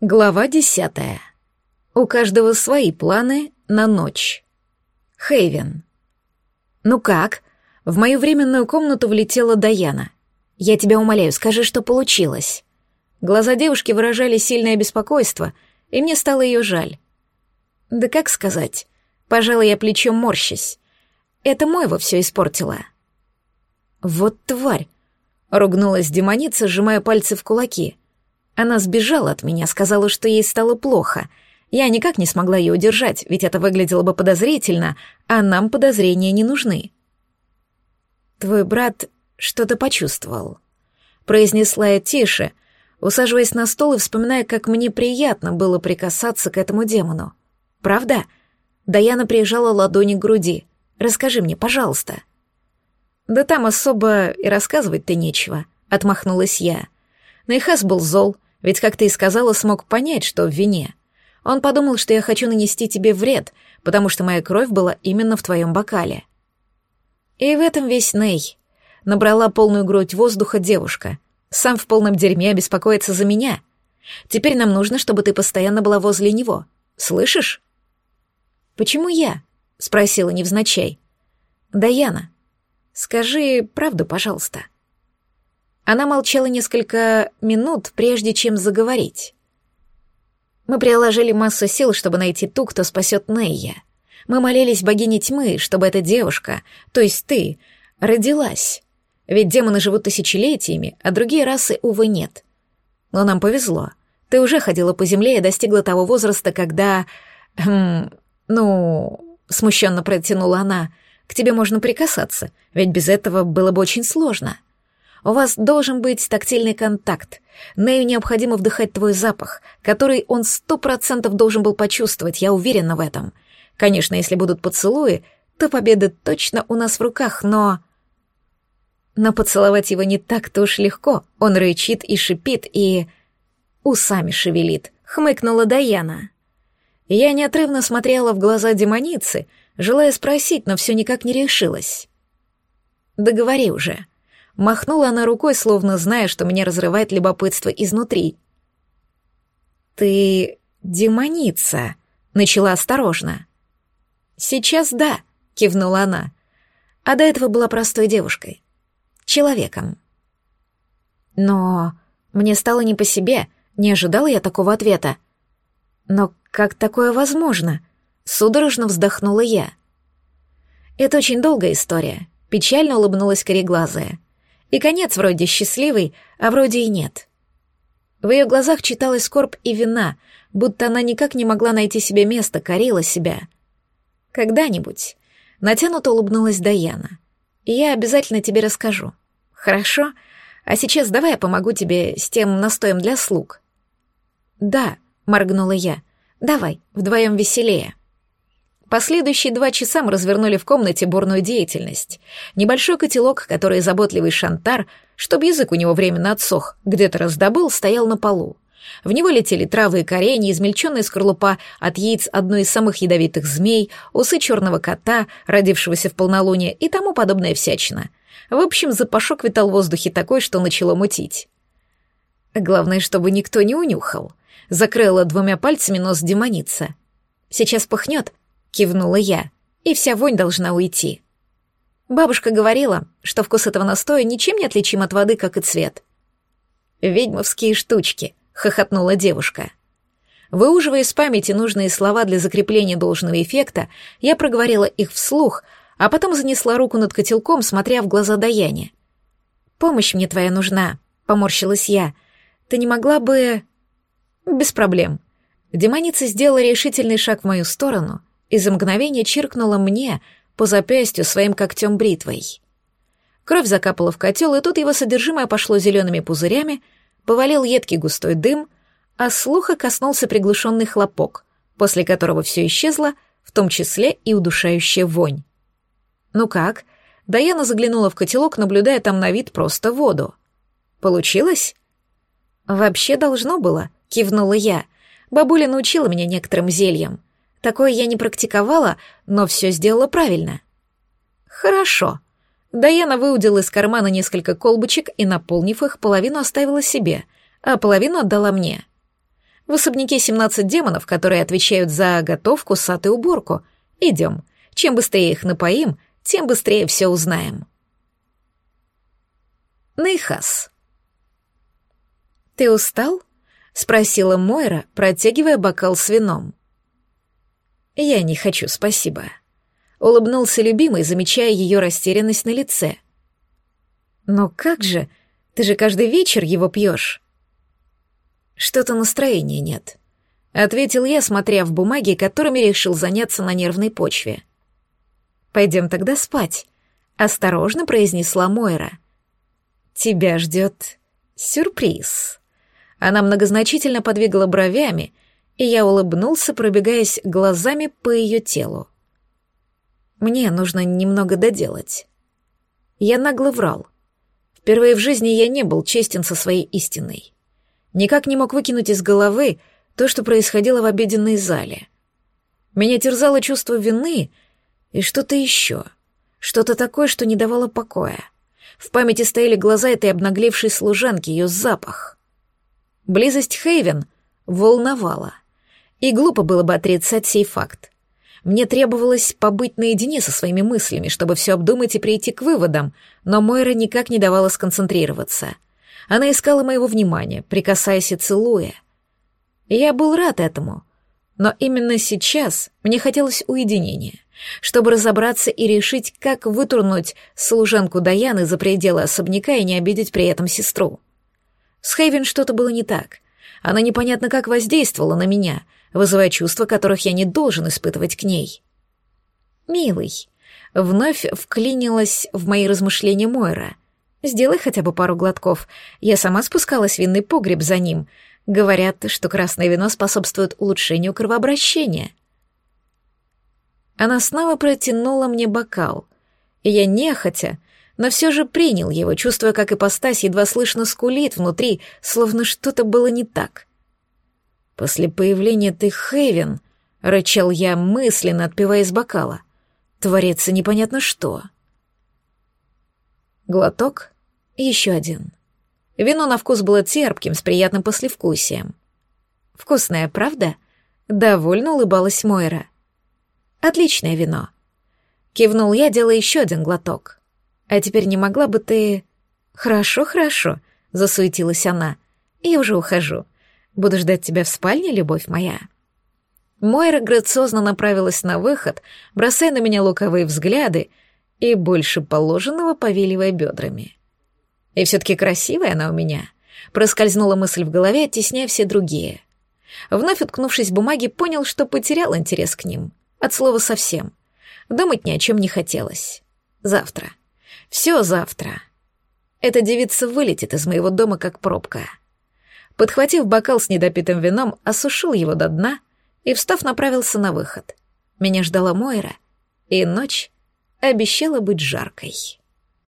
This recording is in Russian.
Глава десятая. У каждого свои планы на ночь. Хейвен. «Ну как?» В мою временную комнату влетела Даяна. «Я тебя умоляю, скажи, что получилось». Глаза девушки выражали сильное беспокойство, и мне стало ее жаль. «Да как сказать?» Пожалуй, я плечом морщась. Это Мойва все испортила. «Вот тварь!» — ругнулась демоница, сжимая пальцы в кулаки — она сбежала от меня, сказала, что ей стало плохо. Я никак не смогла ее удержать, ведь это выглядело бы подозрительно, а нам подозрения не нужны. «Твой брат что-то почувствовал», — произнесла я тише, усаживаясь на стол и вспоминая, как мне приятно было прикасаться к этому демону. «Правда?» Даяна приезжала ладони к груди. «Расскажи мне, пожалуйста». «Да там особо и рассказывать-то нечего», — отмахнулась я. Нейхас был зол, ведь, как ты и сказала, смог понять, что в вине. Он подумал, что я хочу нанести тебе вред, потому что моя кровь была именно в твоем бокале. И в этом весь Ней. Набрала полную грудь воздуха девушка. Сам в полном дерьме беспокоится за меня. Теперь нам нужно, чтобы ты постоянно была возле него. Слышишь? Почему я? Спросила невзначай. Даяна, скажи правду, пожалуйста. Она молчала несколько минут, прежде чем заговорить. Мы приложили массу сил, чтобы найти ту, кто спасет Нейя. Мы молились богине тьмы, чтобы эта девушка, то есть ты, родилась. Ведь демоны живут тысячелетиями, а другие расы, увы, нет. Но нам повезло. Ты уже ходила по земле и достигла того возраста, когда... Хм, ну... Смущенно протянула она. К тебе можно прикасаться, ведь без этого было бы очень сложно. У вас должен быть тактильный контакт. Нею необходимо вдыхать твой запах, который он сто процентов должен был почувствовать, я уверена в этом. Конечно, если будут поцелуи, то победа точно у нас в руках, но... Но поцеловать его не так-то уж легко. Он рычит и шипит, и... Усами шевелит, хмыкнула Даяна. Я неотрывно смотрела в глаза демоницы, желая спросить, но все никак не решилась. «Договори уже», Махнула она рукой, словно зная, что меня разрывает любопытство изнутри. «Ты демоница», — начала осторожно. «Сейчас да», — кивнула она. А до этого была простой девушкой. Человеком. Но мне стало не по себе, не ожидала я такого ответа. Но как такое возможно? Судорожно вздохнула я. Это очень долгая история. Печально улыбнулась кореглазая. И конец вроде счастливый, а вроде и нет. В ее глазах читалась скорбь и вина, будто она никак не могла найти себе место, корила себя. Когда-нибудь натянуто улыбнулась Даяна. Я обязательно тебе расскажу. Хорошо? А сейчас давай я помогу тебе с тем настоем для слуг. Да, моргнула я. Давай, вдвоем веселее. Последующие два часа мы развернули в комнате бурную деятельность. Небольшой котелок, который заботливый шантар, чтобы язык у него временно отсох, где-то раздобыл, стоял на полу. В него летели травы и коренья, измельченная скорлупа от яиц одной из самых ядовитых змей, усы черного кота, родившегося в полнолуние, и тому подобное всячина. В общем, запашок витал в воздухе такой, что начало мутить. Главное, чтобы никто не унюхал. Закрыла двумя пальцами нос демоница. Сейчас пыхнет, — кивнула я, — «и вся вонь должна уйти». Бабушка говорила, что вкус этого настоя ничем не отличим от воды, как и цвет. «Ведьмовские штучки», — хохотнула девушка. Выуживая из памяти нужные слова для закрепления должного эффекта, я проговорила их вслух, а потом занесла руку над котелком, смотря в глаза Даяне. «Помощь мне твоя нужна», — поморщилась я. «Ты не могла бы...» «Без проблем». Демоница сделала решительный шаг в мою сторону, и за мгновение чиркнула мне по запястью своим когтем бритвой. Кровь закапала в котел, и тут его содержимое пошло зелеными пузырями, повалил едкий густой дым, а слуха коснулся приглушенный хлопок, после которого все исчезло, в том числе и удушающая вонь. «Ну как?» Даяна заглянула в котелок, наблюдая там на вид просто воду. «Получилось?» «Вообще должно было», — кивнула я. «Бабуля научила меня некоторым зельям. Такое я не практиковала, но все сделала правильно. Хорошо. Даяна выудила из кармана несколько колбочек и, наполнив их, половину оставила себе, а половину отдала мне. В особняке 17 демонов, которые отвечают за готовку, сад и уборку. Идем. Чем быстрее их напоим, тем быстрее все узнаем. Нейхас. «Ты устал?» — спросила Мойра, протягивая бокал с вином. «Я не хочу, спасибо», — улыбнулся любимый, замечая ее растерянность на лице. «Но как же? Ты же каждый вечер его пьешь?» «Что-то настроения нет», — ответил я, смотря в бумаги, которыми решил заняться на нервной почве. «Пойдем тогда спать», — осторожно произнесла Мойра. «Тебя ждет сюрприз». Она многозначительно подвигала бровями, и я улыбнулся, пробегаясь глазами по ее телу. Мне нужно немного доделать. Я нагло врал. Впервые в жизни я не был честен со своей истиной никак не мог выкинуть из головы то, что происходило в обеденной зале. Меня терзало чувство вины и что-то еще, что-то такое, что не давало покоя. В памяти стояли глаза этой обнаглевшей служанки, ее запах. Близость Хейвен волновала, и глупо было бы отрицать сей факт. Мне требовалось побыть наедине со своими мыслями, чтобы все обдумать и прийти к выводам, но Мойра никак не давала сконцентрироваться — она искала моего внимания, прикасаясь и целуя. Я был рад этому, но именно сейчас мне хотелось уединения, чтобы разобраться и решить, как вытурнуть служанку Даяны за пределы особняка и не обидеть при этом сестру. С Хейвен что-то было не так. Она непонятно как воздействовала на меня, вызывая чувства, которых я не должен испытывать к ней. «Милый», вновь вклинилась в мои размышления Мойра — Сделай хотя бы пару глотков. Я сама спускалась в винный погреб за ним. Говорят, что красное вино способствует улучшению кровообращения. Она снова протянула мне бокал, и я нехотя, но все же принял его, чувствуя, как ипостась едва слышно скулит внутри, словно что-то было не так. «После появления ты Хейвен», — рычал я мысленно, отпивая из бокала, — «творится непонятно что». Глоток еще один. Вино на вкус было терпким, с приятным послевкусием. «Вкусное, правда?» — довольно улыбалась Мойра. «Отличное вино». Кивнул я, делая еще один глоток. «А теперь не могла бы ты...» «Хорошо, хорошо», — засуетилась она. «Я уже ухожу. Буду ждать тебя в спальне, любовь моя». Мойра грациозно направилась на выход, бросая на меня луковые взгляды и больше положенного повиливая бедрами. И все-таки красивая она у меня. Проскользнула мысль в голове, оттесняя все другие. Вновь уткнувшись в бумаги, понял, что потерял интерес к ним. От слова совсем. Думать ни о чем не хотелось. Завтра. Все завтра. Эта девица вылетит из моего дома, как пробка. Подхватив бокал с недопитым вином, осушил его до дна и, встав, направился на выход. Меня ждала Мойра, и ночь обещала быть жаркой.